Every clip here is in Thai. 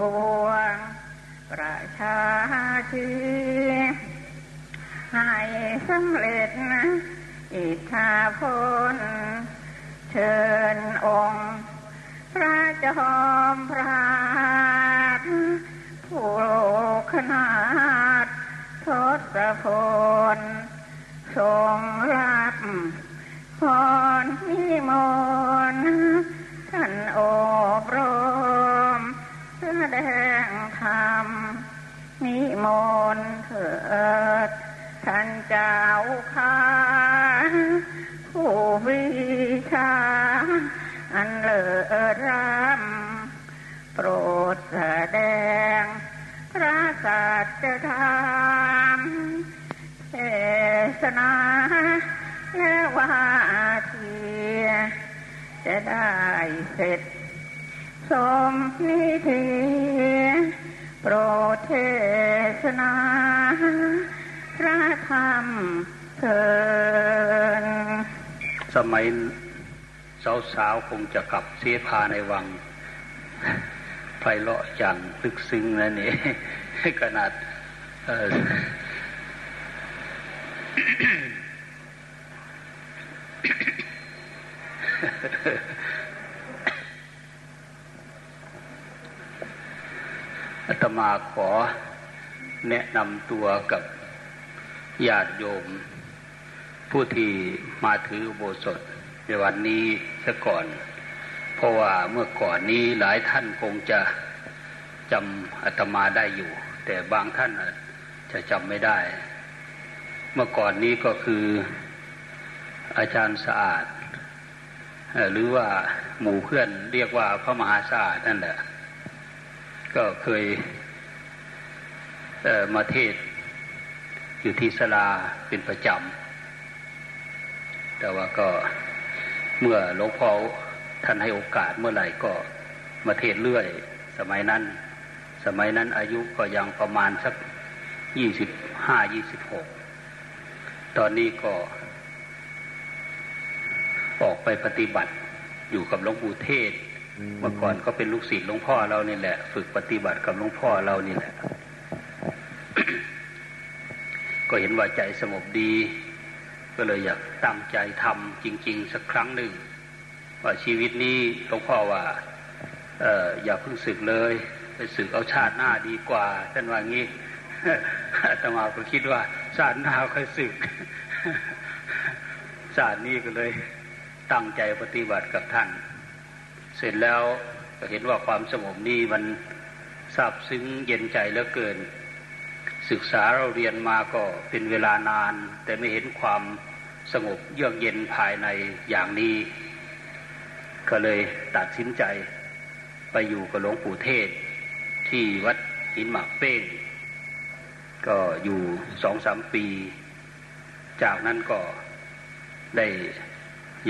ปวง ประชาชีให้สำเร็จนะอิทธาพลเชิญองค์ พระจอมพระผู้ขนาดทศพลทรงรับพรนิมนต์ท่านอบรม ดงธรรมนิมนต์เถิดท่านเจ้าข้าผู้วิชา อันเลิศรำโปรดแสดง พระสัจธรรมเทศนาและวาทีจะได้เสร็จ สมนิธิโปรดเทศนา พระธรรมเถินสมัยสาวๆคงจะกลับเสียพาในวังไพเราะอย่างลึกซึ้งนะนี่ขนาด อาตมาขอแนะนำตัวกับญาติโยม ผู้ที่มาถือโบสถในวันนี้ซะก่อน เพราะว่าเมื่อก่อนนี้หลายท่านคงจะจำอาตมาได้อยู่ แต่บางท่านจะจำไม่ได้ เมื่อก่อนนี้ก็คืออาจารย์สะอาด หรือว่าหมู่เพื่อนเรียกว่าพระมหาสะอาดนั่นแหละ ก็เคยมาเทศอยู่ที่สลาเป็นประจำ แต่ว่าก็เมื่อหลวงพ่อท่านให้โอกาสเมื่อไหร่ก็มาเทศเรื่อย สมัยนั้น สมัยนั้นอายุก็ยังประมาณสักยี่สิบห้ายี่สิบหกตอนนี้ก็ออกไปปฏิบัติอยู่กับหลวงปู่เทศ เมื่อก่อนก็เป็นลูกศิษย์หลวงพ่อเรานี่แหละ ฝึกปฏิบัติกับหลวงพ่อเรานี่แหละ ก็เห็นว่าใจสงบดี ก็เลยอยากตั้งใจทำจริง ๆ สักครั้งหนึ่ง ว่าชีวิตนี้หลวงพ่อว่าเอออย่าเพิ่งสึกเลย ไปสึกเอาชาติหน้าดีกว่าท่านว่างี้อาตมาก็คิดว่าชาติหน้าค่อยสึกชาตินี้ก็เลยตั้งใจปฏิบัติกับท่าน เสร็จแล้วก็เห็นว่าความสงบนี้มันซาบซึ้งเย็นใจเหลือเกิน ศึกษาเราเรียนมาก็เป็นเวลานาน แต่ไม่เห็นความสงบเยือกเย็นภายในอย่างนี้ ก็เลยตัดสินใจไปอยู่กับหลวงปู่เทศ ที่วัดหินหมากเป้ง ก็อยู่สองสามปี จากนั้นก็ได้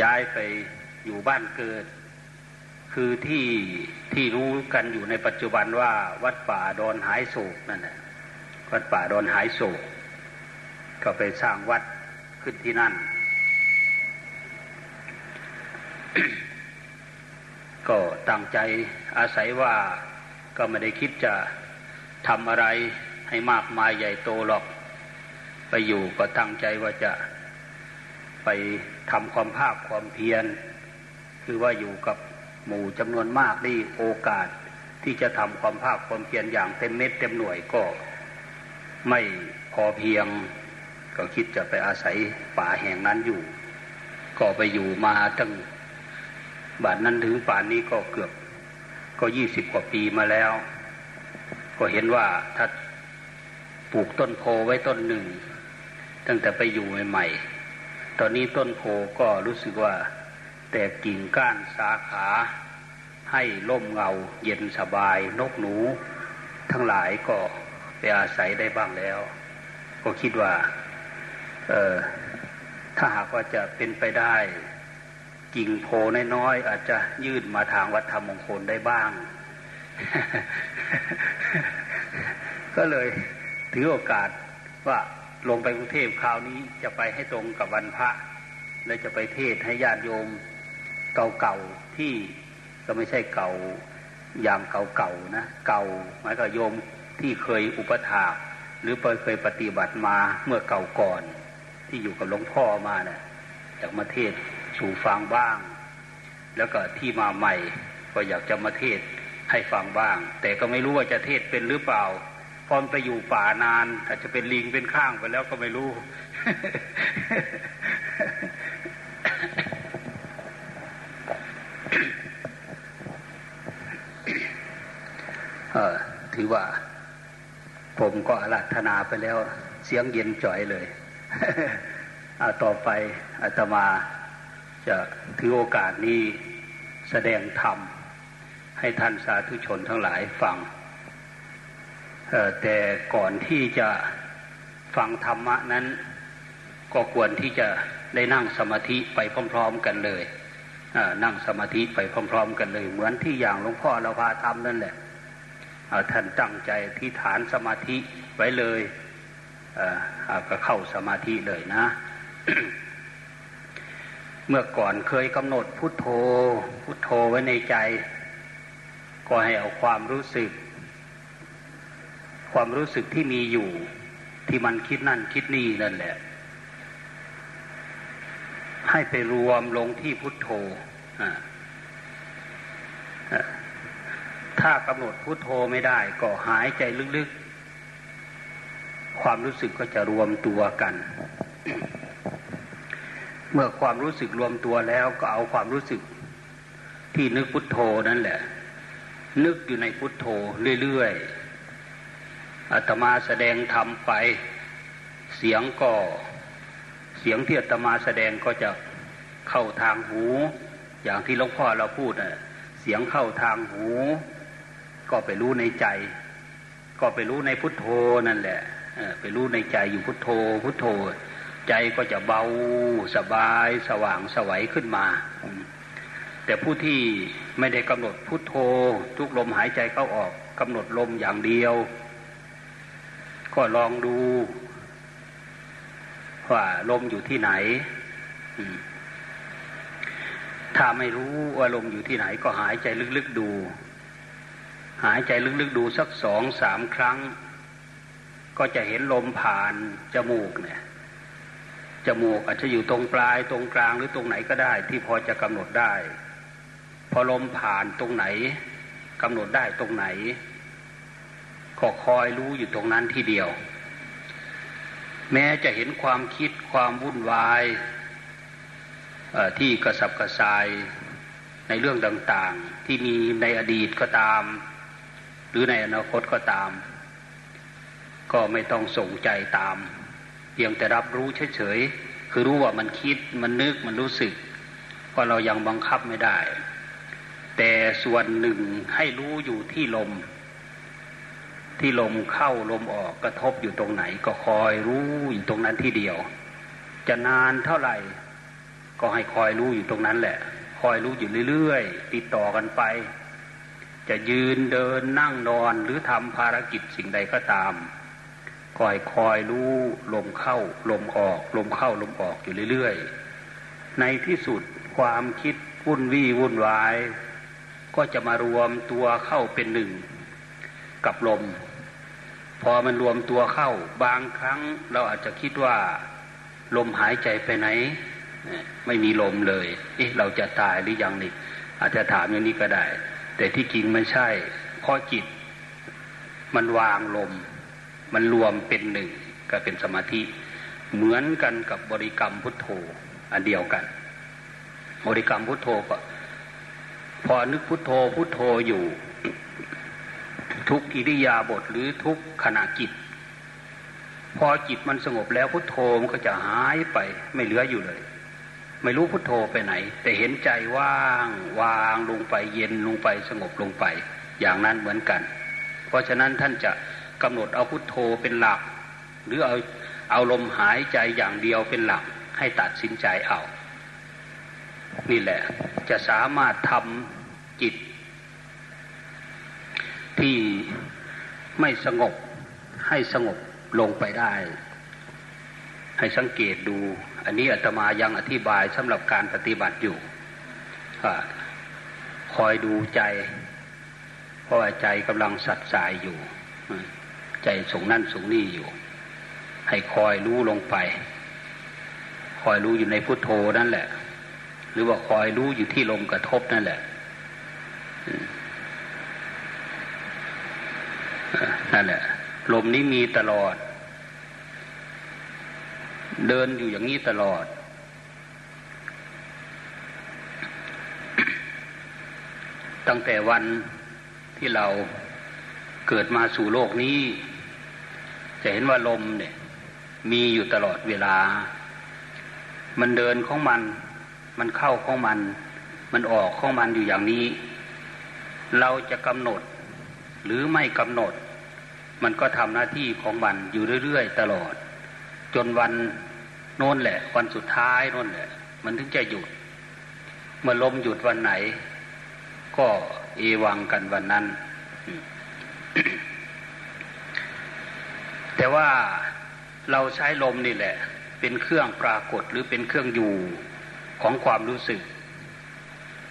ย้ายไปอยู่บ้านเกิด คือที่ที่รู้กันอยู่ในปัจจุบันว่าวัดป่าดอนหายโศกนั่นแหละวัดป่าดอนหายโศก ก็ไปสร้างวัดขึ้นที่นั่น ก็ตั้งใจอาศัยว่าก็ไม่ได้คิดจะทำอะไรให้มากมายใหญ่โตหรอก ไปอยู่ก็ตั้งใจว่าจะไปทำความภาคความเพียร คือว่าอยู่กับ หมู่จำนวนมากนี่โอกาสที่จะทำความภาคความเพียรอย่างเต็มเม็ดเต็มหน่วยก็ไม่พอเพียง ก็คิดจะไปอาศัยป่าแห่งนั้นอยู่ ก็ไปอยู่มาตั้งบาดนั้นถึงป่านนี้ก็เกือบก็ยี่สิบกว่าปีมาแล้ว ก็เห็นว่าถ้าปลูกต้นโพไว้ต้นหนึ่ง ตั้งแต่ไปอยู่ใหม่ๆตอนนี้ต้นโพก็รู้สึกว่า แต่กิ่งก้านสาขา ให้ล่มเงาเย็นสบายนกหนู ทั้งหลายก็ไปอาศัยได้บ้างแล้ว ก็คิดว่าเออถ้าหากว่าจะเป็นไปได้ กิ่งโพน้อยๆอาจจะยืดมาทางวัดธรรมมงคลได้บ้าง ก็เลยถือโอกาสว่าลงไปกรุงเทพคราวนี้จะไปให้ตรงกับวันพระ และจะไปเทศให้ญาติโยม เก่าๆที่ก็ไม่ใช่เก่าอย่างเก่าๆนะ เก่าหมายก็โยมที่เคยอุปถากหรือเคยปฏิบัติมาเมื่อเก่าก่อน ที่อยู่กับหลวงพ่อมาเนะี่ยจากมาเทศสู่ฟังบ้าง แล้วก็ที่มาใหม่ ก็อยากจะมาเทศให้ฟังบ้าง แต่ก็ไม่รู้ว่าจะเทศเป็นหรือเปล่าพอไปอยู่ป่านาน อาจจะเป็นลิงเป็นข้างไปแล้วก็ไม่รู้ ถือว่า ผมก็อารัธนาไปแล้ว เสียงเย็นจ่อยเลยเอาต่อไปอาตมาจะถือโอกาสนี้แสดงธรรม ให้ท่านสาธุชนทั้งหลายฟัง แต่ก่อนที่จะฟังธรรมะนั้น ก็ควรที่จะได้นั่งสมาธิไปพร้อม ๆ กันเลยนั่งสมาธิไปพร้อม ๆ กันเลย เหมือนที่อย่างหลวงพ่อเราพาทำนั่นแหละ ท่านตั้งใจที่ฐานสมาธิไว้เลยก็เข้าสมาธิเลยนะ เมื่อก่อนเคยกำหนดพุทโธ พุทโธไว้ในใจ ก็ให้เอาความรู้สึก ความรู้สึกที่มีอยู่ ที่มันคิดนั่นคิดนี่นั่นแหละ ให้ไปรวมลงที่พุทโธ ถ้ากำหนดพุทโธไม่ได้ ก็หายใจลึกๆ ความรู้สึกก็จะรวมตัวกัน เมื่อความรู้สึกรวมตัวแล้วก็เอาความรู้สึกที่นึกพุทโธนั่นแหละ นึกอยู่ในพุทโธเรื่อยๆอาตมาแสดงทำไป เสียงก็เสียงที่อาตมาแสดงก็จะเข้าทางหู อย่างที่หลวงพ่อเราพูดนะเสียงเข้าทางหู ก็ไปรู้ในใจ ก็ไปรู้ในพุทโธนั่นแหละไปรู้ในใจอยู่พุทโธ พุทโธ ใจก็จะเบาสบายสว่างสวัยขึ้นมา แต่ผู้ที่ไม่ได้กำหนดพุทโธ ทุกลมหายใจเข้าออกกำหนดลมอย่างเดียว ก็ลองดูว่าลมอยู่ที่ไหนถ้าไม่รู้ว่าลมอยู่ที่ไหนก็หายใจลึกๆดู หายใจลึกๆดูสักสองสามครั้ง ก็จะเห็นลมผ่านจมูกเนี่ยจมูกอาจจะอยู่ตรงปลายตรงกลางหรือตรงไหนก็ได้ ที่พอจะกำหนดได้ พอลมผ่านตรงไหนกำหนดได้ตรงไหน ก็คอยรู้อยู่ตรงนั้นทีเดียว แม้จะเห็นความคิดความวุ่นวายที่กระสับกระส่ายในเรื่องต่าง ๆ ที่มีในอดีตก็ตาม หรือในอนาคตก็ตาม ก็ไม่ต้องส่งใจตาม เพียงแต่รับรู้เฉยๆคือรู้ว่ามันคิดมันนึกมันรู้สึกเพราเรายังบังคับไม่ได้ แต่ส่วนหนึ่งให้รู้อยู่ที่ลม ที่ลมเข้าลมออกกระทบอยู่ตรงไหน ก็คอยรู้อยู่ตรงนั้นที่เดียว จะนานเท่าไหร่ ก็ให้คอยรู้อยู่ตรงนั้นแหละ คอยรู้อยู่เรื่อยๆติดต่อกันไป จะยืนเดินนั่งนอนหรือทำภารกิจสิ่งใดก็ตามคอยคอยรู้ลมเข้าลมออกลมเข้าลมออกอยู่เรื่อยๆ ในที่สุดความคิดวุ่นวี่วุ่นวาย ก็จะมารวมตัวเข้าเป็นหนึ่งกับลม พอมันรวมตัวเข้าบางครั้งเราอาจจะคิดว่า ลมหายใจไปไหน ไม่มีลมเลย เอ๊ะเราจะตายหรือยังนี่อาจจะถามอย่างนี้ก็ได้ แต่ที่จริงไม่ใช่เพราะจิต มันวางลม มันรวมเป็นหนึ่งก็เป็นสมาธิ เหมือนกันกับบริกรรมพุทโธอันเดียวกัน บริกรรมพุทโธก็ พอนึกพุทโธพุทโธอยู่ ทุกอิริยาบถหรือทุกขณะจิต พอจิตมันสงบแล้วพุทโธมันก็จะหายไปไม่เหลืออยู่เลย ไม่รู้พุทโธไปไหน แต่เห็นใจว่างวางลงไปเย็นลงไปสงบลงไป อย่างนั้นเหมือนกัน เพราะฉะนั้นท่านจะกำหนดเอาพุทโธเป็นหลัก หรือเอาเอาลมหายใจอย่างเดียวเป็นหลัก ให้ตัดสินใจเอา นี่แหละ จะสามารถทำจิต ที่ไม่สงบให้สงบลงไปได้ ให้สังเกตดู อันนี้อาตมายังอธิบายสำหรับการปฏิบัติอยู่คอยดูใจเพราะใจกำลังสัดสายอยู่ ใจสูงนั่นสูงนี่อยู่ ให้คอยรู้ลงไป คอยรู้อยู่ในพุทโธนั่นแหละ หรือว่าคอยรู้อยู่ที่ลมกระทบนั่นแหละนั่นแหละ ลมนี้มีตลอด เดินอยู่อย่างนี้ตลอด ตั้งแต่วันที่เราเกิดมาสู่โลกนี้ จะเห็นว่าลมเนี่ย มีอยู่ตลอดเวลา มันเดินของมัน มันเข้าของมัน มันออกของมันอยู่อย่างนี้ เราจะกำหนดหรือไม่กำหนด มันก็ทำหน้าที่ของมันอยู่เรื่อยๆตลอด จนวันโน้นแหละ วันสุดท้ายโน้นแหละ มันถึงจะหยุด เมื่อลมหยุดวันไหน ก็เอวังกันวันนั้น แต่ว่าเราใช้ลมนี่แหละ เป็นเครื่องปรากฏหรือเป็นเครื่องอยู่ของความรู้สึก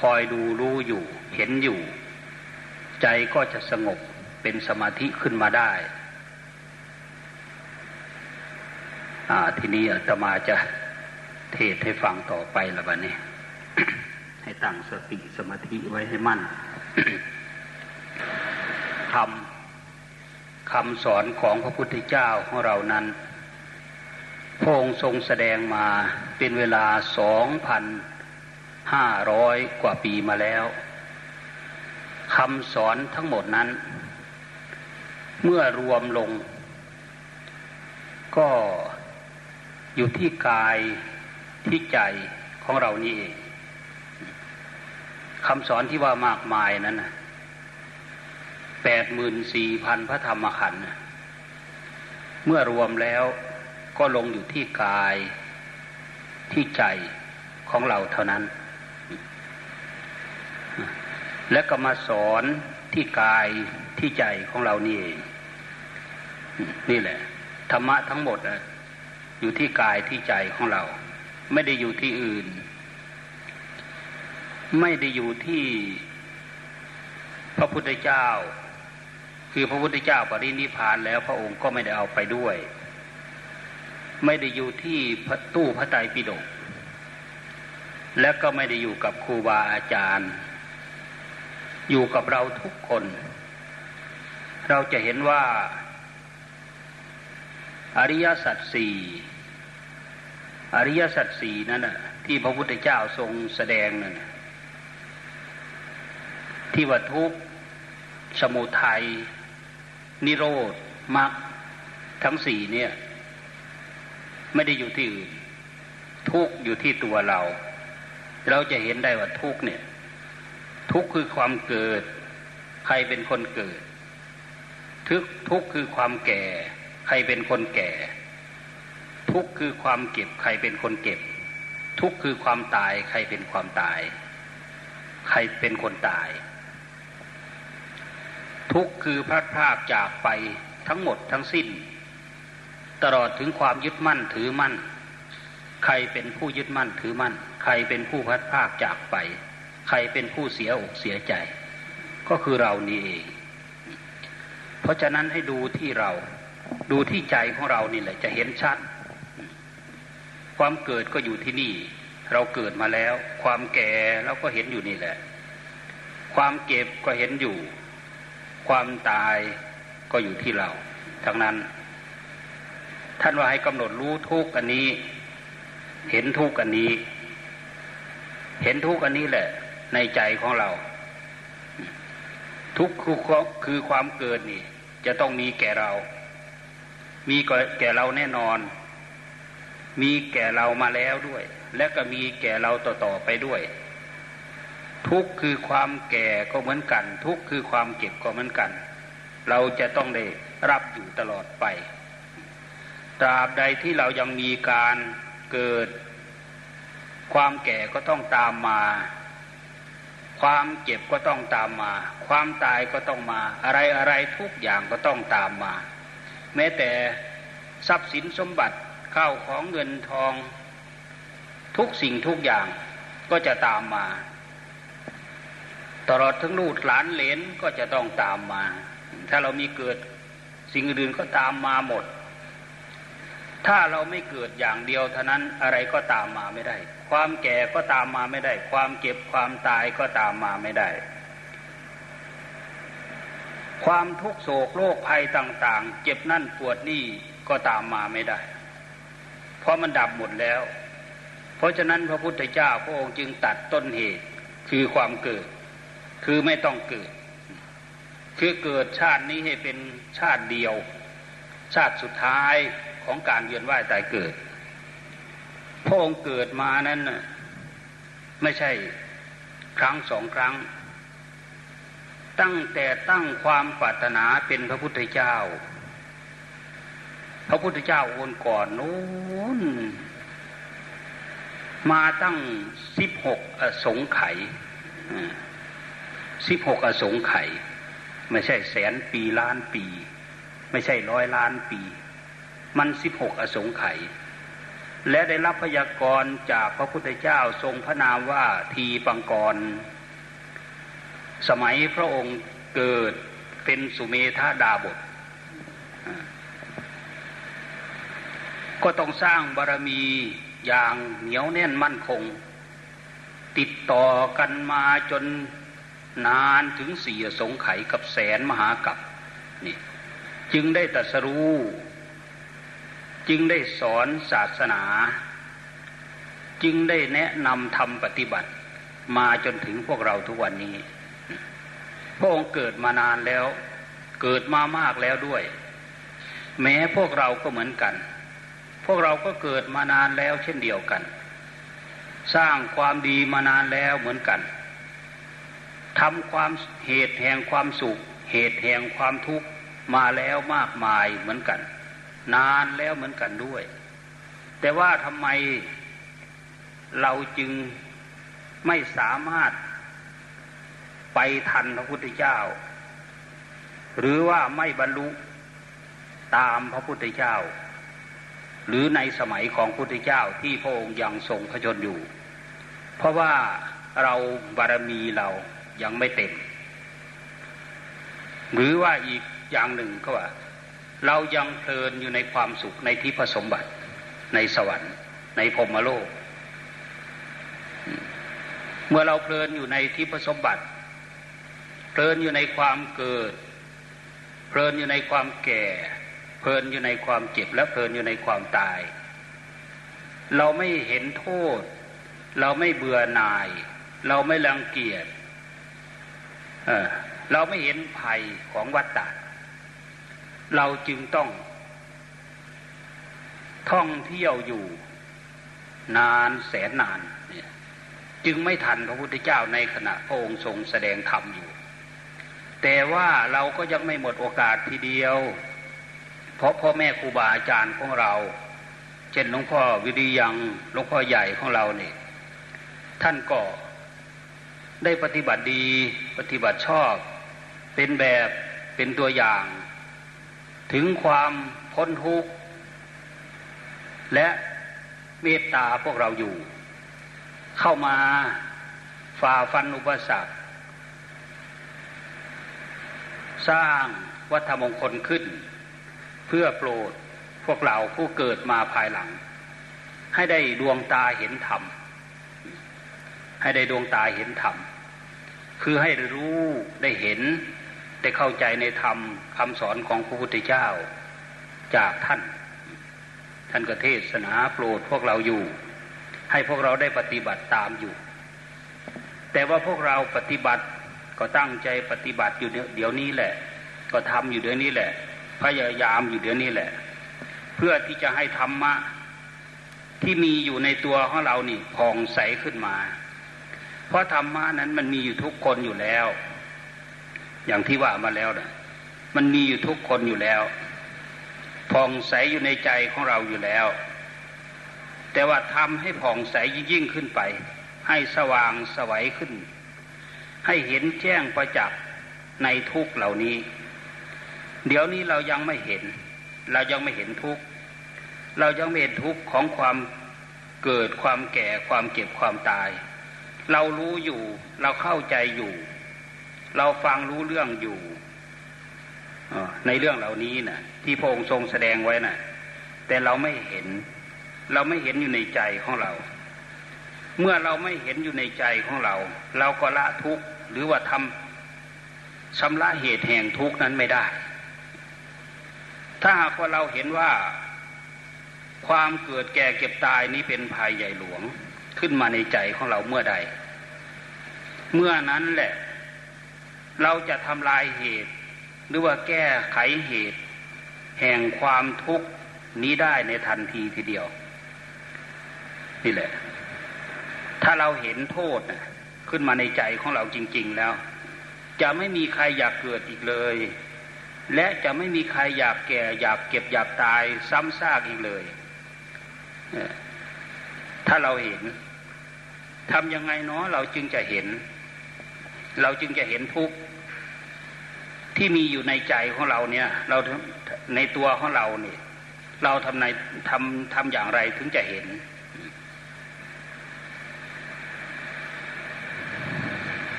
คอยดูรู้อยู่ เห็นอยู่ ใจก็จะสงบเป็นสมาธิขึ้นมาได้ อ่า ทีนี้อาตมาจะเทศให้ฟังต่อไปละบัดนี้ ให้ตั้งสติสมาธิไว้ให้มั่นคำคำสอนของพระพุทธเจ้าของเรานั้นพระองค์ทรงแสดงมาเป็นเวลาสองพันห้าร้อยกว่าปีมาแล้วคำสอนทั้งหมดนั้น เมื่อรวมลง ก็ อยู่ที่กายที่ใจของเรานี่เองคำสอนที่ว่ามากมายนั้นแปดหมื่นสี่พันพระธรรมขันธ์เมื่อรวมแล้วก็ลงอยู่ที่กายที่ใจของเราเท่านั้น และก็มาสอนที่กายที่ใจของเรานี่เองนี่แหละ ธรรมะทั้งหมด อยู่ที่กายที่ใจของเรา ไม่ได้อยู่ที่อื่น ไม่ได้อยู่ที่พระพุทธเจ้า คือพระพุทธเจ้าปรินิพานแล้วพระองค์ก็ไม่ได้เอาไปด้วย ไม่ได้อยู่ที่พระตู้พระไตรปิฎกและก็ไม่ได้อยู่กับครูบาอาจารย์ อยู่กับเราทุกคน เราจะเห็นว่า อริยสัจสี่ อริยสัจสี่นั่นน่ะที่พระพุทธเจ้าทรงแสดงนั่นที่ว่าทุกสมุทัย นิโรธมรรคทั้งสี่เนี่ย ไม่ได้อยู่ที่อื่นทุกอยู่ที่ตัวเรา เราจะเห็นได้ว่าทุกเนี่ย ทุกคือความเกิด ใครเป็นคนเกิด ทุกทุกคือความแก่ ใครเป็นคนแก่ ทุกคือความเก็บใครเป็นคนเก็บ ทุกคือความตายใครเป็นความตาย ใครเป็นคนตาย ทุกข์คือพลัดพรากจากไปทั้งหมดทั้งสิ้น ตลอดถึงความยึดมั่นถือมั่น ใครเป็นผู้ยึดมั่นถือมั่น ใครเป็นผู้พลัดพรากจากไป ใครเป็นผู้เสียอกเสียใจ ก็คือเรานี่เอง เพราะฉะนั้นให้ดูที่เราดูที่ใจของเรานี่แหละจะเห็นชัด ความเกิดก็อยู่ที่นี่ เราเกิดมาแล้ว ความแก่เราก็เห็นอยู่นี่แหละ ความเก็บก็เห็นอยู่ ความตายก็อยู่ที่เรา ทั้งนั้น ท่านว่าให้กำหนดรู้ทุกอันนี้ เห็นทุกอันนี้ เห็นทุกอันนี้แหละ ในใจของเรา ทุกคือคือความเกิดนี่ จะต้องมีแก่เรา มีแก่เราแน่นอน มีแก่เรามาแล้วด้วย และก็มีแก่เราต่อๆไปด้วย ทุกคือความแก่ก็เหมือนกัน ทุกคือความเก็บก็เหมือนกัน เราจะต้องได้รับอยู่ตลอดไป ตราบใดที่เรายังมีการเกิด ความแก่ก็ต้องตามมา ความเจ็บก็ต้องตามมา ความตายก็ต้องมา อะไรอะไรทุกอย่างก็ต้องตามมา แม้แต่ทรัพย์สินสมบัติ ข้าวของเงินทอง ทุกสิ่งทุกอย่างก็จะตามมา ตลอดทั้งลูกหลานเหลนก็จะต้องตามมา ถ้าเรามีเกิดสิ่งอื่นก็ตามมาหมด ถ้าเราไม่เกิดอย่างเดียวเท่านั้นอะไรก็ตามมาไม่ได้ ความแก่ก็ตามมาไม่ได้ ความเก็บความตายก็ตามมาไม่ได้ความทุกโศกโรคภัยต่าง ๆ เจ็บนั่นปวดนี่ก็ตามมาไม่ได้ เพราะมันดับหมดแล้ว เพราะฉะนั้นพระพุทธเจ้าพระองค์จึงตัดต้นเหตุคือความเกิด คือไม่ต้องเกิด คือเกิดชาตินี้ให้เป็นชาติเดียว ชาติสุดท้ายของการเวียนว่ายตายเกิด พระองค์เกิดมานั้นไม่ใช่ครั้งสองครั้ง ตั้งแต่ตั้งความปรารถนาเป็นพระพุทธเจ้า พระพุทธเจ้าอนก่อนนู้นมาตั้งสิบหกอสงไขยสิบหกอสงไขยไม่ใช่แสนปีล้านปี ไม่ใช่ร้อยล้านปี มันสิบหกอสงไขยและได้รับพยากรณ์จากพระพุทธเจ้าทรงพระนามว่าทีปังกร สมัยพระองค์เกิดเป็นสุเมธาดาบท ก็ต้องสร้างบารมีอย่างเหนียวแน่นมั่นคง ติดต่อกันมาจนนานถึงสี่สงไขกับแสนมหากับนี่จึงได้ตรัสรู้ จึงได้สอนศาสนา จึงได้แนะนำทำปฏิบัติ มาจนถึงพวกเราทุกวันนี้ พระองค์เกิดมานานแล้ว เกิดมามากแล้วด้วย แม้พวกเราก็เหมือนกัน พวกเราก็เกิดมานานแล้วเช่นเดียวกัน สร้างความดีมานานแล้วเหมือนกันทำความเหตุแห่งความสุข เหตุแห่งความทุกข์มาแล้วมากมายเหมือนกัน นานแล้วเหมือนกันด้วย แต่ว่าทำไมเราจึงไม่สามารถไปทันพระพุทธเจ้า หรือว่าไม่บรรลุตามพระพุทธเจ้า หรือในสมัยของพุทธเจ้าที่พระองค์ยังทรงพระชนอยู่ เพราะว่าเราบารมีเรายังไม่เต็ม หรือว่าอีกอย่างหนึ่งก็ว่า เรายังเพลินอยู่ในความสุขในที่ผสมบัติ ในสวรรค์ ในพรมโลก เมื่อเราเพลินอยู่ในที่ผสมบัติ เพลินอยู่ในความเกิด เพลินอยู่ในความแก่ เพลินอยู่ในความเจ็บและเพลินอยู่ในความตาย เราไม่เห็นโทษ เราไม่เบื่อหน่าย เราไม่รังเกียจเราไม่เห็นภัยของวัฏฏะเราจึงต้อง ท่องเที่ยวอยู่ นานแสนนานเนี่ยจึงไม่ทันพระพุทธเจ้าในขณะพระองค์ทรงแสดงธรรมอยู่ แต่ว่าเราก็ยังไม่หมดโอกาสทีเดียว เพราะพ่อแม่ครูบาอาจารย์ของเรา เช่นหลวงพ่อวิริยังหลวงพ่อใหญ่ของเราเนี่ยท่านก็ได้ปฏิบัติดีปฏิบัติชอบ เป็นแบบเป็นตัวอย่าง ถึงความพ้นทุกข์และเมตตาพวกเราอยู่ เข้ามาฝ่าฟันอุปสรรคสร้างวัฒมงคลขึ้น เพื่อโปรดพวกเราผู้เกิดมาภายหลัง ให้ได้ดวงตาเห็นธรรม ให้ได้ดวงตาเห็นธรรม คือให้รู้ได้เห็น ได้เข้าใจในธรรมคำสอนของพระพุทธเจ้าจากท่าน ท่านก็เทศนาโปรดพวกเราอยู่ ให้พวกเราได้ปฏิบัติตามอยู่ แต่ว่าพวกเราปฏิบัติก็ตั้งใจปฏิบัติอยู่เดี๋ยวนี้แหละ ก็ทำอยู่เดี๋ยวนี้แหละ พยายามอยู่เดี๋ยวนี้แหละ เพื่อที่จะให้ธรรมะที่มีอยู่ในตัวของเรานี่ผ่องใสขึ้นมา เพราะธรรมะนั้นมันมีอยู่ทุกคนอยู่แล้ว อย่างที่ว่ามาแล้วนะมันมีอยู่ทุกคนอยู่แล้วผ่องใสอยู่ในใจของเราอยู่แล้ว แต่ว่าทำให้ผ่องใสยิ่งขึ้นไป ให้สว่างสวัยขึ้น ให้เห็นแจ้งประจักษ์ในทุกเหล่านี้ เดี๋ยวนี้เรายังไม่เห็น เรายังไม่เห็นทุกเรายังไม่เห็นทุกของความเกิดความแก่ความเก็บความตาย เรารู้อยู่เราเข้าใจอยู่ เราฟังรู้เรื่องอยู่ในเรื่องเหล่านี้นะ่ะ ที่พระองค์ทรงแสดงไว้นะ่ะ แต่เราไม่เห็น เราไม่เห็นอยู่ในใจของเรา เมื่อเราไม่เห็นอยู่ในใจของเรา เราก็ละทุกข์หรือว่าทำชำระเหตุแห่งทุกข์นั้นไม่ได้ ถ้าหากว่าเราเห็นว่าความเกิดแก่เก็บตายนี้เป็นภัยใหญ่หลวงขึ้นมาในใจของเราเมื่อใด เมื่อนั้นแหละ เราจะทำลายเหตุ หรือว่าแก้ไขเหตุ แห่งความทุกข์นี้ได้ในทันทีทีเดียว นี่แหละ ถ้าเราเห็นโทษขึ้นมาในใจของเราจริง ๆ แล้ว จะไม่มีใครอยากเกิดอีกเลย และจะไม่มีใครอยากแก่อยากเก็บอยากตายซ้ำซากอีกเลย ถ้าเราเห็นทำยังไงเนาะเราจึงจะเห็น เราจึงจะเห็นทุกที่มีอยู่ในใจของเราเนี่ย เราในตัวของเราเนี่ย เราทำในทำทำอย่างไรถึงจะเห็น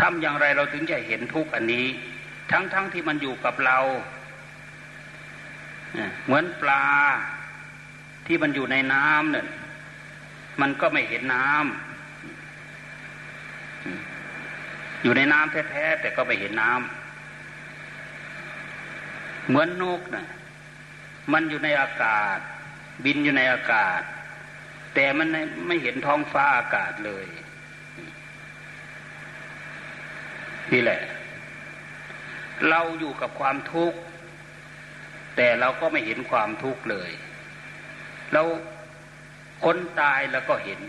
ทำอย่างไรเราถึงจะเห็นทุกอันนี้ ทั้งๆทที่มันอยู่กับเรา เหมือนปลาที่มันอยู่ในน้ำเนี่ยมันก็ไม่เห็นน้ำอยู่ในน้ำแท้ๆแต่ก็ไม่เห็นน้ำเหมือนนกนะ่ะมันอยู่ในอากาศ บินอยู่ในอากาศ แต่มันไม่เห็นท้องฟ้าอากาศเลย นี่แหละ เราอยู่กับความทุกข์ แต่เราก็ไม่เห็นความทุกข์เลย เราคนตายเราก็เห็น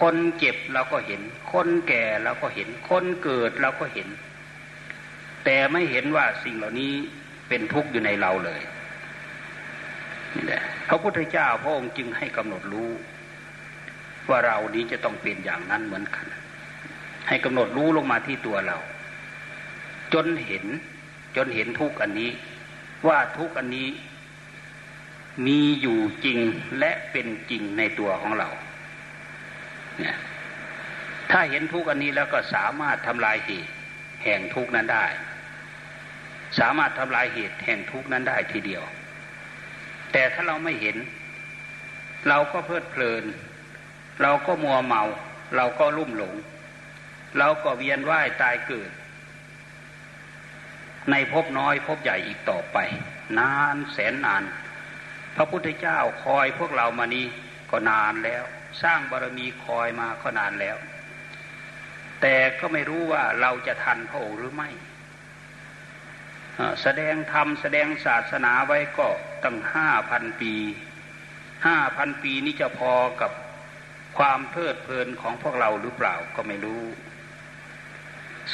คนเจ็บเราก็เห็น คนแก่เราก็เห็น คนเกิดเราก็เห็น แต่ไม่เห็นว่าสิ่งเหล่านี้เป็นทุกข์อยู่ในเราเลยนี่แหละพระพุทธเจ้าพระองค์จึงให้กำหนดรู้ ว่าเรานี้จะต้องเป็นอย่างนั้นเหมือนกัน ให้กำหนดรู้ลงมาที่ตัวเรา จนเห็น จนเห็นทุกอันนี้ ว่าทุกอันนี้มีอยู่จริงและเป็นจริงในตัวของเรา เนี่ย ถ้าเห็นทุกอันนี้แล้วก็สามารถทำลายเหตุแห่งทุกนั้นได้ สามารถทำลายเหตุแห่งทุกนั้นได้ทีเดียว แต่ถ้าเราไม่เห็น เราก็เพลิดเพลิน เราก็มัวเมา เราก็ลุ่มหลง เราก็เวียนว่ายตายเกิด ในภพน้อยภพใหญ่อีกต่อไป นานแสนนาน พระพุทธเจ้าคอยพวกเรามานี้ก็นานแล้ว สร้างบารมีคอยมาก็นานแล้ว แต่ก็ไม่รู้ว่าเราจะทันพระองค์หรือไม่แสดงธรรมแสดงศาสนาไว้ก็ตั้งห้าพันปีห้าพันปีนี้จะพอกับความเพลิดเพลินของพวกเราหรือเปล่าก็ไม่รู้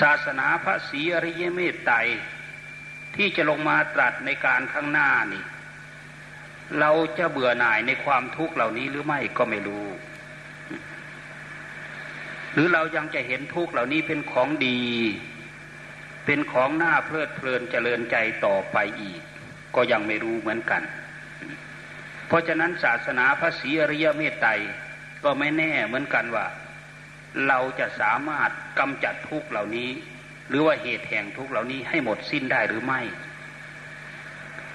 ศาสนาพระศรีอริยเมตไตร ที่จะลงมาตรัสในการข้างหน้านี่ เราจะเบื่อหน่ายในความทุกข์เหล่านี้หรือไม่ก็ไม่รู้ หรือเรายังจะเห็นทุกข์เหล่านี้เป็นของดี เป็นของหน้าเพลิดเพลินเจริญใจต่อไปอีก ก็ยังไม่รู้เหมือนกัน เพราะฉะนั้นศาสนาพระศรีอริยเมตไตรก็ไม่แน่เหมือนกันว่า เราจะสามารถกำจัดทุกข์เหล่านี้ หรือว่าเหตุแห่งทุกข์เหล่านี้ให้หมดสิ้นได้หรือไม่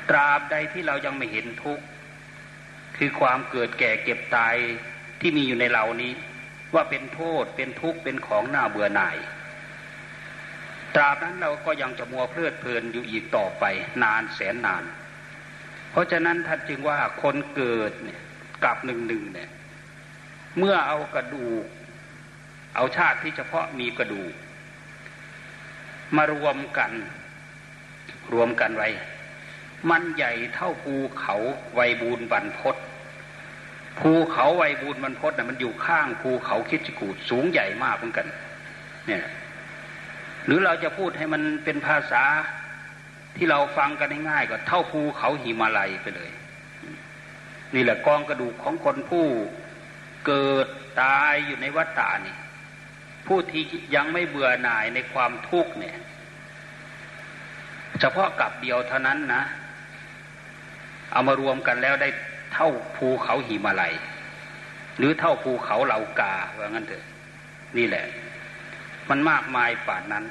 ตราบใดที่เรายังไม่เห็นทุกข์คือความเกิดแก่เก็บตายที่มีอยู่ในเรานี้ ว่าเป็นโทษเป็นทุกข์เป็นของน่าเบื่อหน่าย ตราบนั้นเราก็ยังจะมัวเพลิดเพลินอยู่อีกต่อไป นานแสนนาน เพราะฉะนั้นท่านจึงว่าคนเกิดเนี่ยกับหนึ่งหนึ่งเนี่ยเมื่อเอากระดูก เอาชาติที่เฉพาะมีกระดูก มารวมกัน รวมกันไว้ มันใหญ่เท่าภูเขาไวบูนบันพศภูเขาไวบูนบันพศน่ะมันอยู่ข้างภูเขาคิดจกูดสูงใหญ่มากเหมือนกัน เนี่ย หรือเราจะพูดให้มันเป็นภาษาที่เราฟังกันง่ายๆก็เท่าภูเขาหิมาลัยไปเลย นี่แหละกองกระดูกของคนผู้เกิดตายอยู่ในวัฏฏานี่ ผู้ที่ยังไม่เบื่อหน่ายในความทุกข์เนี่ย เฉพาะกับเดียวเท่านั้นนะ เอามารวมกันแล้วได้เท่าภูเขาหิมาลัย หรือเท่าภูเขาเหล่ากาว่างั้นเถอะ นี่แหละ มันมากมายป่านนั้น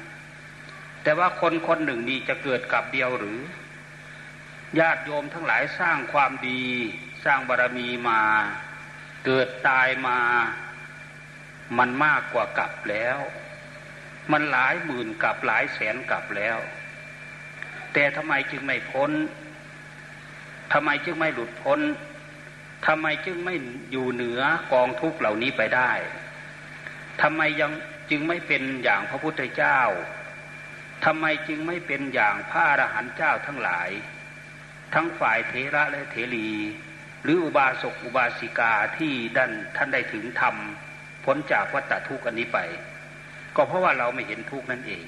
แต่ว่าคนคนหนึ่งนี้จะเกิดกับเดียวหรือ ญาติโยมทั้งหลายสร้างความดี สร้างบารรมีมา เกิดตายมา มันมากกว่ากับแล้ว มันหลายหมื่นกับหลายแสนกับแล้ว แต่ทำไมจึงไม่พ้นทำไมจึงไม่หลุดพ้นทำไมจึงไม่อยู่เหนือกองทุกเหล่านี้ไปได้ทำไมยังจึงไม่เป็นอย่างพระพุทธเจ้าทำไมจึงไม่เป็นอย่างพระอรหันต์เจ้าทั้งหลาย ทั้งฝ่ายเทระและเทรี หรืออุบาสกอุบาสิกาที่ดันท่านได้ถึงธรรม พ้นจากวัฏทุกข์อันนี้ไป ก็เพราะว่าเราไม่เห็นทุกข์นั่นเอง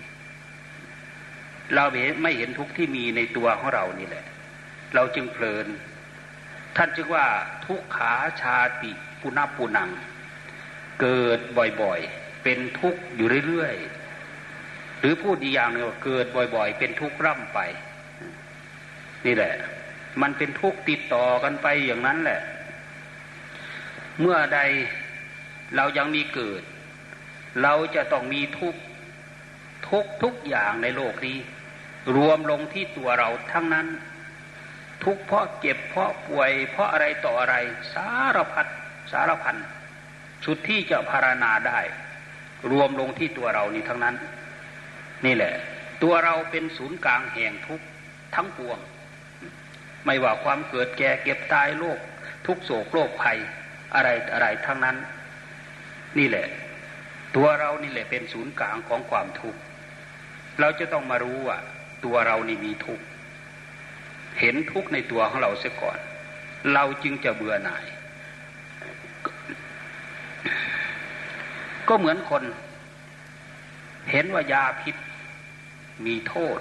เราไม่เห็นทุกข์ที่มีในตัวของเรานี่แหละ เราจึงเพลิน ท่านจึงว่าทุกขาชาติปุณปุนัง เกิดบ่อยๆ เป็นทุกข์อยู่เรื่อยๆ หรือพูดอีกอย่างหนึ่งว่าเกิดบ่อยๆ เป็นทุกข์ร่ำไป นี่แหละ มันเป็นทุกข์ติดต่อกันไปอย่างนั้นแหละ เมื่อใด เรายังมีเกิด เราจะต้องมีทุกทุกทุกอย่างในโลกนี้ รวมลงที่ตัวเราทั้งนั้น ทุกเพราะเจ็บเพราะป่วย เพราะอะไรต่ออะไร สารพัดสารพันชุดที่จะพารณาได้ รวมลงที่ตัวเรานี่ทั้งนั้น นี่แหละ ตัวเราเป็นศูนย์กลางแห่งทุกทั้งปวง ไม่ว่าความเกิดแก่เก็บตายโรคทุกโศกโรคภัยอะไรอะไรทั้งนั้น นี่แหละ ตัวเรานี่แหละเป็นศูนย์กลางของความทุกข์เราจะต้องมารู้ว่าตัวเรานี่มีทุกข์เห็นทุกข์ในตัวของเราเสียก่อน เราจึงจะเบื่อหน่าย ก็เหมือนคน เห็นว่ายาพิษมีโทษ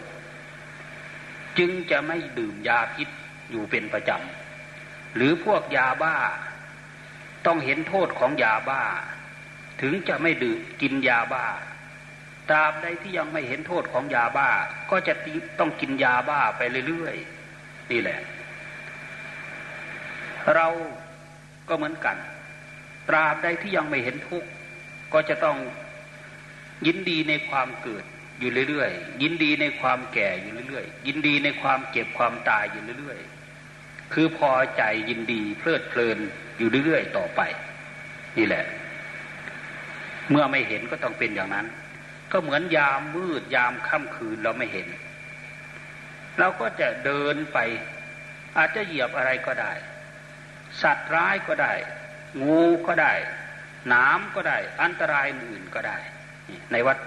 จึงจะไม่ดื่มยาพิษอยู่เป็นประจำหรือพวกยาบ้า ต้องเห็นโทษของยาบ้า ถึงจะไม่ดื่มกินยาบ้า ตราบใดที่ยังไม่เห็นโทษของยาบ้า ก็จะต้องกินยาบ้าไปเรื่อยๆ นี่แหละ เราก็เหมือนกัน ตราบใดที่ยังไม่เห็นทุกข์ก็จะต้องยินดีในความเกิดอยู่เรื่อยๆ ยินดีในความแก่อยู่เรื่อยๆ ยินดีในความเจ็บความตายอยู่เรื่อยๆ คือพอใจยินดีเพลิดเพลินอยู่เรื่อยๆ ต่อไป นี่แหละ เมื่อไม่เห็นก็ต้องเป็นอย่างนั้น ก็เหมือนยามมืดยามค่ำคืนเราไม่เห็น เราก็จะเดินไป อาจจะเหยียบอะไรก็ได้ สัตว์ร้ายก็ได้ งูก็ได้น้ำก็ได้ อันตรายอื่นก็ได้ ในวัด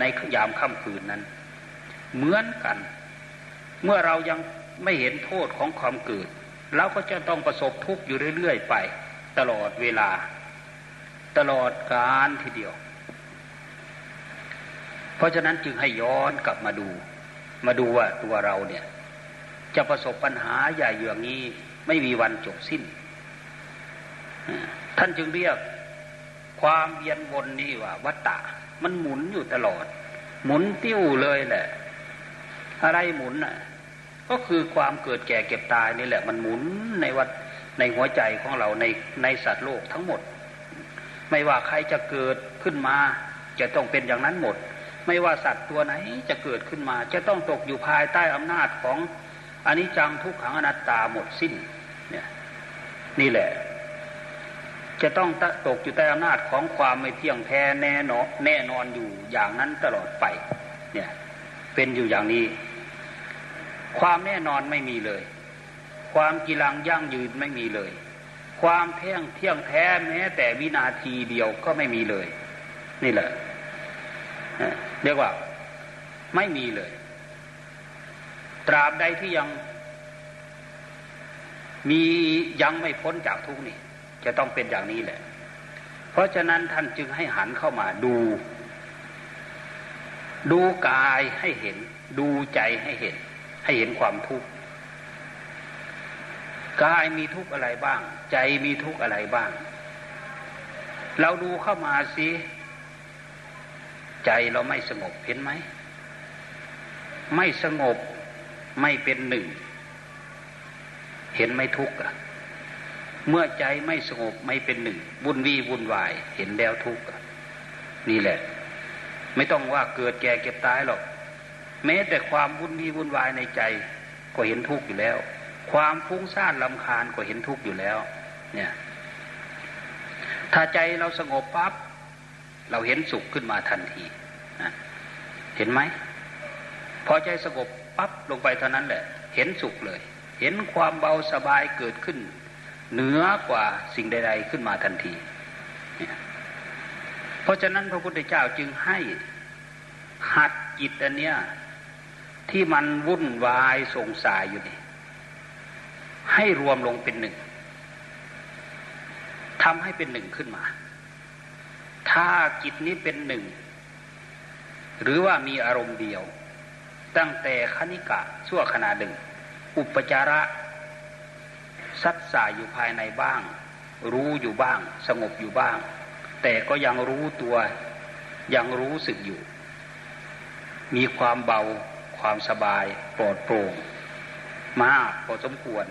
ในยามค่ำคืนนั้น เหมือนกัน เมื่อเรายังไม่เห็นโทษของความเกิดเราก็จะต้องประสบทุกข์อยู่เรื่อยๆไป ตลอดเวลา ตลอดการทีเดียว เพราะฉะนั้นจึงให้ย้อนกลับมาดู มาดูว่าตัวเราเนี่ย จะประสบปัญหาใหญ่อย่างนี้ไม่มีวันจบสิ้น ท่านจึงเรียกความเวียนวนนี่ว่าวัตตะ มันหมุนอยู่ตลอด หมุนติ้วเลยแหละ อะไรหมุนอะ ก็คือความเกิดแก่เก็บตายนี่แหละ มันหมุนในวัดในหัวใจของเราในในสัตว์โลกทั้งหมด ไม่ว่าใครจะเกิดขึ้นมา จะต้องเป็นอย่างนั้นหมด ไม่ว่าสัตว์ตัวไหนจะเกิดขึ้นมา จะต้องตกอยู่ภายใต้อำนาจของอนิจจังทุกขังอนัตตาหมดสิ้นเนี่ยนี่แหละ จะต้องตกอยู่ใต้อำนาจของความไม่เที่ยงแท้แน่นอนแน่นอนอยู่อย่างนั้นตลอดไป เนี่ยเป็นอยู่อย่างนี้ ความแน่นอนไม่มีเลย ความกีรังยั่งยืนไม่มีเลย ความเที่ยงเที่ยงแท้แม้แต่วินาทีเดียวก็ไม่มีเลย นี่แหละเรียกว่า ไม่มีเลย ตราบใดที่ยัง มียังไม่พ้นจากทุกนี้จะต้องเป็นอย่างนี้แหละ เพราะฉะนั้นท่านจึงให้หันเข้ามาดู ดูกายให้เห็น ดูใจให้เห็น ให้เห็นความทุกข์ กายมีทุกข์อะไรบ้าง ใจมีทุกข์อะไรบ้าง เราดูเข้ามาสิใจเราไม่สงบเห็นไหม ไม่สงบไม่เป็นหนึ่ง เห็นไม่ทุกข์อะเมื่อใจไม่สงบไม่เป็นหนึ่งวุ่นวี่วุ่นวาย เห็นแล้วทุกข์นี่แหละ ไม่ต้องว่าเกิดแก่เก็บตายหรอก แม้แต่ความวุ่นวี่วุ่นวายในใจ ก็เห็นทุกข์อยู่แล้ว ความฟุ้งซ่านลำคาญก็เห็นทุกข์อยู่แล้ว เนี่ย ถ้าใจเราสงบปั๊บเราเห็นสุขขึ้นมาทันทีนะเห็นไหมพอใจสงบปั๊บลงไปเท่านั้นแหละ เห็นสุขเลย เห็นความเบาสบายเกิดขึ้น เหนือกว่าสิ่งใด ๆ ขึ้นมาทันที เพราะฉะนั้นพระพุทธเจ้าจึงให้หัดจิตอันเนี้ยที่มันวุ่นวายสงสายอยู่นี่ ให้รวมลงเป็นหนึ่งทำให้เป็นหนึ่งขึ้นมา ถ้าจิตนี้เป็นหนึ่ง หรือว่ามีอารมณ์เดียว ตั้งแต่คณิกะชั่วขณะหนึ่ง อุปจาระซัดสายอยู่ภายในบ้าง รู้อยู่บ้าง สงบอยู่บ้าง แต่ก็ยังรู้ตัวยังรู้สึกอยู่ มีความเบาความสบายปลอดโปร่ง มากพอสมควร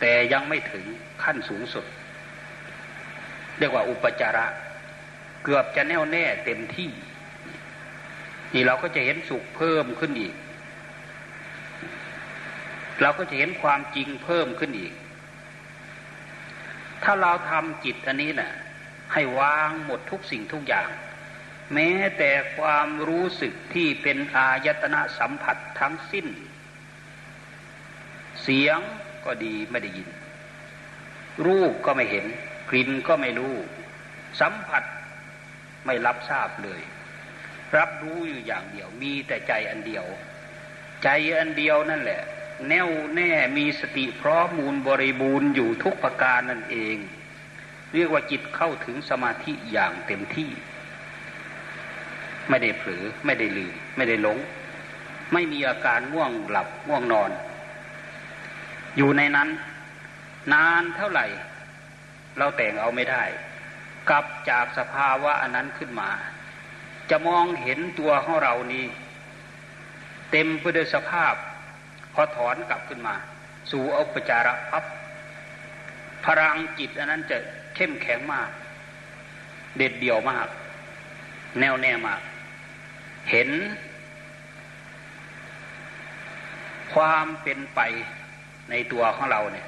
แต่ยังไม่ถึงขั้นสูงสุด เรียกว่าอุปจาระ เกือบจะแน่วแน่เต็มที่ นี่เราก็จะเห็นสุขเพิ่มขึ้นอีก เราก็จะเห็นความจริงเพิ่มขึ้นอีก ถ้าเราทำจิตอันนี้นะ่ะ ให้วางหมดทุกสิ่งทุกอย่าง แม้แต่ความรู้สึกที่เป็นอายตนะสัมผัสทั้งสิ้น เสียง ก็ดีไม่ได้ยิน รูปก็ไม่เห็น กลิ่นก็ไม่รู้ สัมผัสไม่รับทราบเลย รับรู้อยู่อย่างเดียว มีแต่ใจอันเดียว ใจอันเดียวนั่นแหละ แน่วแน่มีสติพร้อมมูลบริบูรณ์อยู่ทุกประการนั่นเอง เรียกว่าจิตเข้าถึงสมาธิอย่างเต็มที่ ไม่ได้เผลอไม่ได้ลืมไม่ได้หลง ไม่มีอาการง่วงหลับง่วงนอน อยู่ในนั้น นานเท่าไหร่ เราแต่งเอาไม่ได้ กลับจากสภาวะอันนั้นขึ้นมา จะมองเห็นตัวของเรานี้ เต็มไปด้วยสภาพ พอถอนกลับขึ้นมา สู่อุปจาระพับพลังจิตอันนั้นจะเข้มแข็งมาก เด็ดเดี่ยวมาก แน่วแน่มาก เห็นความเป็นไป ในตัวของเราเนี่ย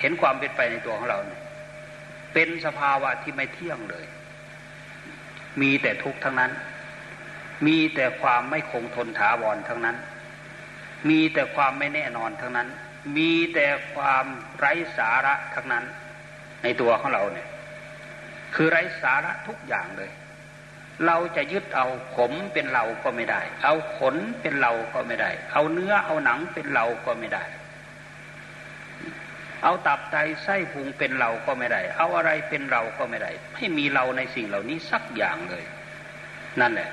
เห็นความเป็นไปในตัวของเราเนี่ย เป็นสภาวะที่ไม่เที่ยงเลย มีแต่ทุกข์ทั้งนั้น มีแต่ความไม่คงทนถาวรทั้งนั้น มีแต่ความไม่แน่นอนทั้งนั้น มีแต่ความไร้สาระทั้งนั้น ในตัวของเราเนี่ย คือไร้สาระทุกอย่างเลยเราจะยึดเอาผมเป็นเราก็ไม่ได้ เอาขนเป็นเราก็ไม่ได้ เอาเนื้อเอาหนังเป็นเราก็ไม่ได้ เอาตับไตไส้พุงเป็นเราก็ไม่ได้ เอาอะไรเป็นเราก็ไม่ได้ ไม่มีเราในสิ่งเหล่านี้สักอย่างเลย นั่นแหละ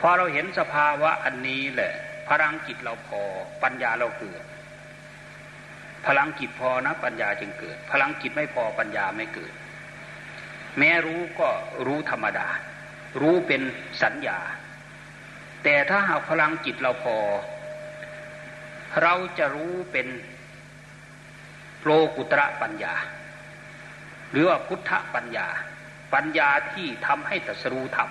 พอเราเห็นสภาวะอันนี้แหละ พลังจิตเราพอ ปัญญาเราเกิด พลังจิตพอนะ ปัญญาจึงเกิด พลังจิตไม่พอปัญญาไม่เกิด แม้รู้ก็รู้ธรรมดา รู้เป็นสัญญา แต่ถ้าหากพลังจิตเราพอ เราจะรู้เป็น โลกุตระปัญญา หรือว่าพุทธปัญญา ปัญญาที่ทำให้ตรัสรู้ธรรม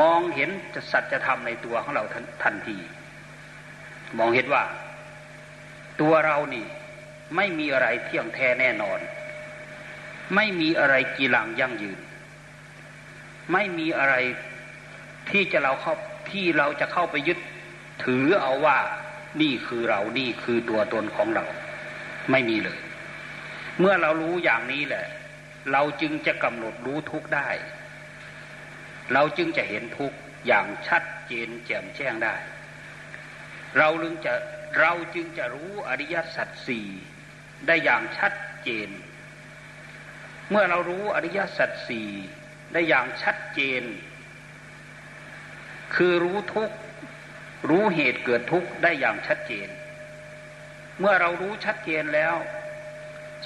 มองเห็นสัจธรรมในตัวของเราทันที มองเห็นว่า ตัวเรานี่ไม่มีอะไรเที่ยงแท้แน่นอน ไม่มีอะไรกีหลังยั่งยืน ไม่มีอะไรที่จะเราเข้าที่เราจะเข้าไปยึดถือเอาว่านี่คือเรานี่คือตัวตนของเรา ไม่มีเลย เมื่อเรารู้อย่างนี้แหละ เราจึงจะกำหนดรู้ทุกได้ เราจึงจะเห็นทุกอย่างชัดเจนแจ่มแจ้งได้ เราลึงจะเราจึงจะรู้อริยสัจสี่ได้อย่างชัดเจน เมื่อเรารู้อริยสัจสี่ได้อย่างชัดเจน คือรู้ทุกรู้เหตุเกิดทุกข์ได้อย่างชัดเจน เมื่อเรารู้ชัดเจนแล้ว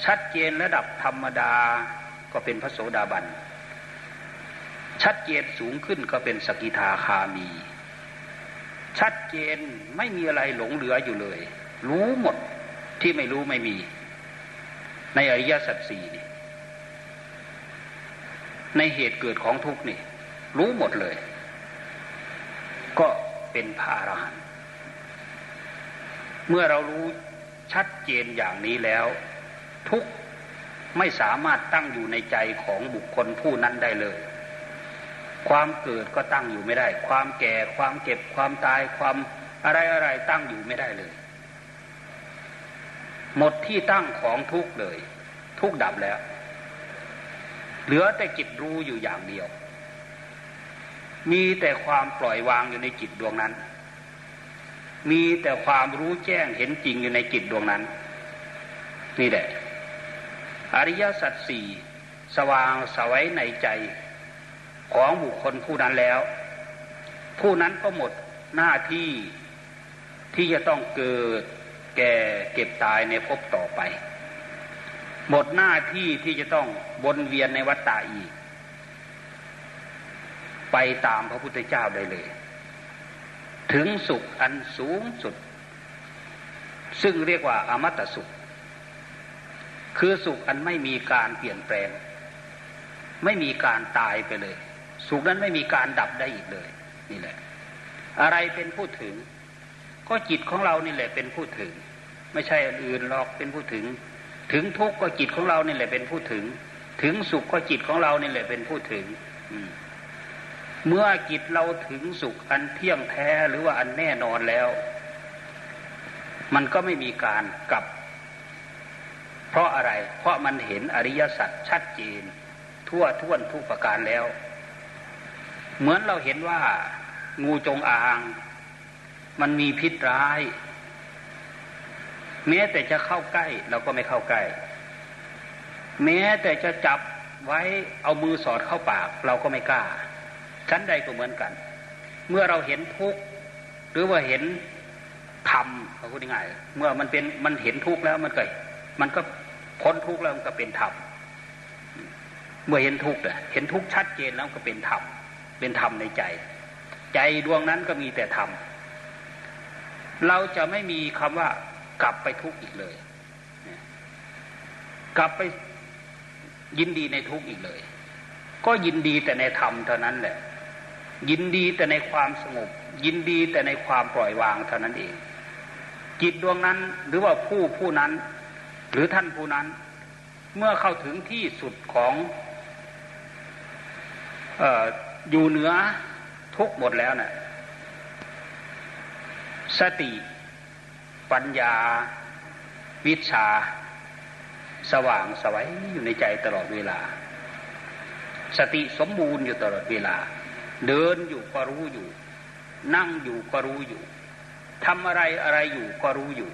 ชัดเจนระดับธรรมดาก็เป็นพระโสดาบัน ชัดเจนสูงขึ้นก็เป็นสกิทาคามี ชัดเจนไม่มีอะไรหลงเหลืออยู่เลย รู้หมดที่ไม่รู้ไม่มี ในอริยสัจสี่นี่ในเหตุเกิดของทุกข์นี่ รู้หมดเลย ก็เป็นพระอรหันต์เมื่อเรารู้ ชัดเจนอย่างนี้แล้ว ทุกไม่สามารถตั้งอยู่ในใจของบุคคลผู้นั้นได้เลย ความเกิดก็ตั้งอยู่ไม่ได้ ความแก่ความเก็บความตายความอะไรอะไรตั้งอยู่ไม่ได้เลย หมดที่ตั้งของทุกเลย ทุกดับแล้ว เหลือแต่จิตรู้อยู่อย่างเดียว มีแต่ความปล่อยวางอยู่ในจิตดวงนั้น มีแต่ความรู้แจ้งเห็นจริงอยู่ในจิตดวงนั้น นี่แหละ อริยสัจสี่สว่างสวัยในใจของบุคคลผู้นั้นแล้ว ผู้นั้นก็หมดหน้าที่ที่จะต้องเกิดแก่เก็บตายในภพต่อไป หมดหน้าที่ที่จะต้องวนเวียนในวัฏฏะอีก ไปตามพระพุทธเจ้าได้เลย ถึงสุขอันสูงสุด ซึ่งเรียกว่าอมตะสุข คือสุขอันไม่มีการเปลี่ยนแปลง ไม่มีการตายไปเลย สุขนั้นไม่มีการดับได้อีกเลย นี่แหละ อะไรเป็นผู้ถึง ก็จิตของเรานี่แหละเป็นผู้ถึง ไม่ใช่อื่นหรอกเป็นผู้ถึง ถึงทุกข์ก็จิตของเรานี่แหละเป็นผู้ถึง ถึงสุขก็จิตของเรานี่แหละเป็นผู้ถึง เมื่อจิตเราถึงสุขอันเที่ยงแท้หรือว่าอันแน่นอนแล้ว มันก็ไม่มีการกลับ เพราะอะไร เพราะมันเห็นอริยสัจชัดเจน ทั่วท่วนทุกประการแล้ว เหมือนเราเห็นว่า งูจงอาง มันมีพิษร้ายแม้แต่จะเข้าใกล้เราก็ไม่เข้าใกล้ แม้แต่จะจับไว้เอามือสอดเข้าปาก เราก็ไม่กล้า ชั้นใดก็เหมือนกัน เมื่อเราเห็นทุกข์หรือว่าเห็นธรรมเขาพูดง่ายเมื่อมันเป็นมันเห็นทุกข์แล้วมันก็มันก็พ้นทุกข์แล้วมันก็เป็นธรรมเมื่อเห็นทุกข์เห็นทุกข์ชัดเจนแล้วก็เป็นธรรมเป็นธรรมในใจ ใจดวงนั้นก็มีแต่ธรรมเราจะไม่มีคำว่ากลับไปทุกข์อีกเลย กลับไปยินดีในทุกข์อีกเลย ก็ยินดีแต่ในธรรมเท่านั้นแหละ ยินดีแต่ในความสงบ ยินดีแต่ในความปล่อยวางเท่านั้นเอง จิตดวงนั้นหรือว่าผู้ผู้นั้น หรือท่านผู้นั้น เมื่อเข้าถึงที่สุดของออยู่เหนือทุกหมดแล้วนะ่ะสติ ปัญญา วิชา สว่างสวัยอยู่ในใจตลอดเวลา สติสมบูรณ์อยู่ตลอดเวลา เดินอยู่ก็รู้อยู่ นั่งอยู่ก็รู้อยู่ทำอะไรอะไรอยู่ก็รู้อยู่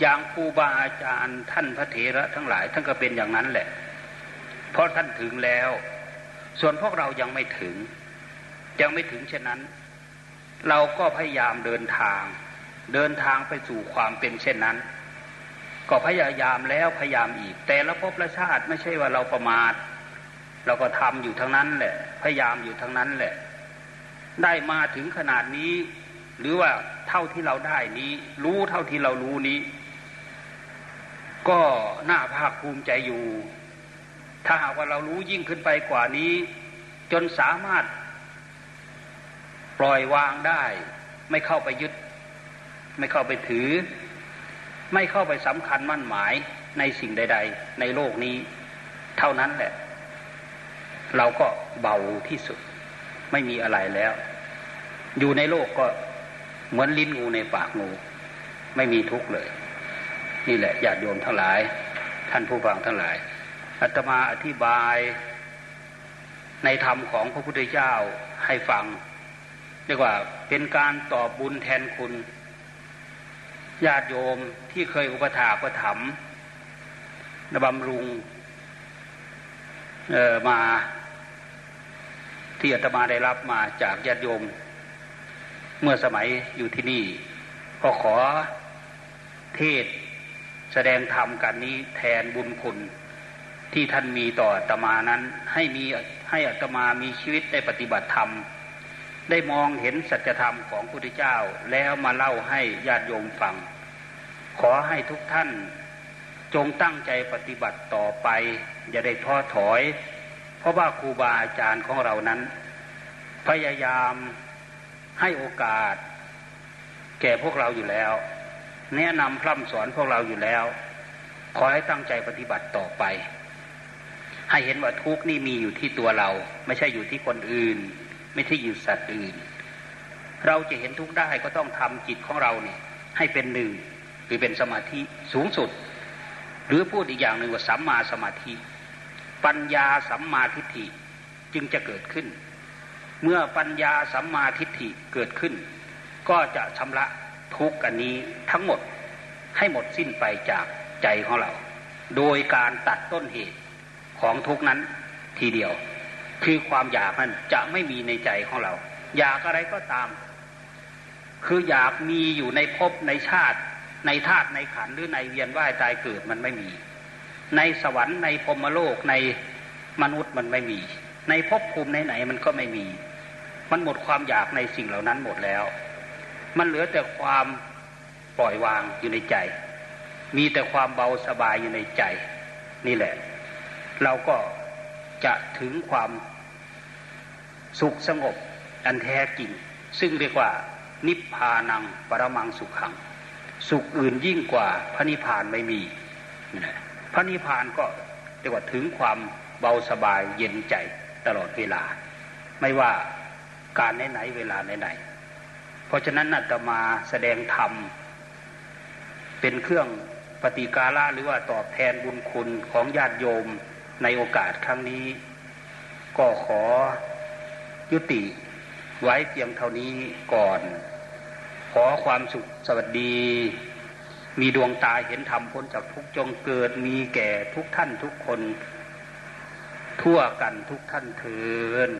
อย่างครูบาอาจารย์ท่านพระเถระทั้งหลาย ท่านก็เป็นอย่างนั้นแหละ เพราะท่านถึงแล้ว ส่วนพวกเรายังไม่ถึง ยังไม่ถึงเช่นนั้น เราก็พยายามเดินทาง เดินทางไปสู่ความเป็นเช่นนั้น ก็พยายามแล้วพยายามอีก แต่ละภพละชาติไม่ใช่ว่าเราประมาทเราก็ทำอยู่ทั้งนั้นแหละ พยายามอยู่ทั้งนั้นแหละ ได้มาถึงขนาดนี้ หรือว่าเท่าที่เราได้นี้ รู้เท่าที่เรารู้นี้ ก็น่าภาคภูมิใจอยู่ ถ้าหากว่าเรารู้ยิ่งขึ้นไปกว่านี้ จนสามารถ ปล่อยวางได้ ไม่เข้าไปยึด ไม่เข้าไปถือ ไม่เข้าไปสำคัญมั่นหมายในสิ่งใด ๆ ในโลกนี้ เท่านั้นแหละ เราก็เบาที่สุด ไม่มีอะไรแล้ว อยู่ในโลกก็เหมือนลิ้นงูในปากงู ไม่มีทุกข์เลย นี่แหละญาติโยมทั้งหลาย ท่านผู้ฟังทั้งหลายอาตมาอธิบายในธรรมของพระพุทธเจ้าให้ฟังเรียกว่าเป็นการตอบบุญแทนคุณญาติโยมที่เคยอุปถาประถมบำรุงมา ที่อาตมาได้รับมาจากญาติโยม เมื่อสมัยอยู่ที่นี่ ก็ขอเทศแสดงธรรมกันนี้แทนบุญคุณที่ท่านมีต่ออาตมานั้น ให้มีให้อาตมามีชีวิตได้ปฏิบัติธรรม ได้มองเห็นสัจธรรมของพระพุทธเจ้าแล้วมาเล่าให้ญาติโยมฟัง ขอให้ทุกท่านจงตั้งใจปฏิบัติต่อไป อย่าได้ท้อถอย เพราะว่าครูบาอาจารย์ของเรานั้น พยายามให้โอกาส แก่พวกเราอยู่แล้ว แนะนำพร่ำสอนพวกเราอยู่แล้ว ขอให้ตั้งใจปฏิบัติต่อไป ให้เห็นว่าทุกนี่มีอยู่ที่ตัวเรา ไม่ใช่อยู่ที่คนอื่น ไม่ใช่อยู่สัตว์อื่น เราจะเห็นทุกได้ก็ต้องทำจิตของเราเนี่ย ให้เป็นหนึ่งคือเป็นสมาธิสูงสุด หรือพูดอีกอย่างหนึ่งว่าสัมมาสมาธิ ปัญญาสัมมาทิฏฐิจึงจะเกิดขึ้น เมื่อปัญญาสัมมาทิฏฐิเกิดขึ้น ก็จะชำระทุกอันนี้ทั้งหมดให้หมดสิ้นไปจากใจของเรา โดยการตัดต้นเหตุของทุกนั้นทีเดียว คือความอยากนั้นจะไม่มีในใจของเรา อยากอะไรก็ตาม คืออยากมีอยู่ในภพในชาติ ในธาตุในขันหรือในเวียนว่ายตายเกิดมันไม่มี ในสวรรค์ในพรมโลกในมนุษย์มันไม่มี ในภพภูมิไหนๆมันก็ไม่มี มันหมดความอยากในสิ่งเหล่านั้นหมดแล้ว มันเหลือแต่ความปล่อยวางอยู่ในใจ มีแต่ความเบาสบายอยู่ในใจ นี่แหละ เราก็จะถึงความสุขสงบอันแท้จริง ซึ่งเรียกว่า นิพพานังปรมังสุขขัง สุขอื่นยิ่งกว่าพระนิพพานไม่มีนะ พระนิพพานก็เรียกว่าถึงความเบาสบายเย็นใจตลอดเวลา ไม่ว่าการไหนๆเวลาไหนๆเพราะฉะนั้นอาตมาแสดงธรรมเป็นเครื่องปฏิกาละหรือว่าตอบแทนบุญคุณของญาติโยมในโอกาสครั้งนี้ ก็ขอยุติไว้เพียงเท่านี้ก่อน ขอความสุขสวัสดี มีดวงตาเห็นธรรมพ้นจากทุกจงเกิดมีแก่ทุกท่านทุกคน ทั่วกันทุกท่านเถิน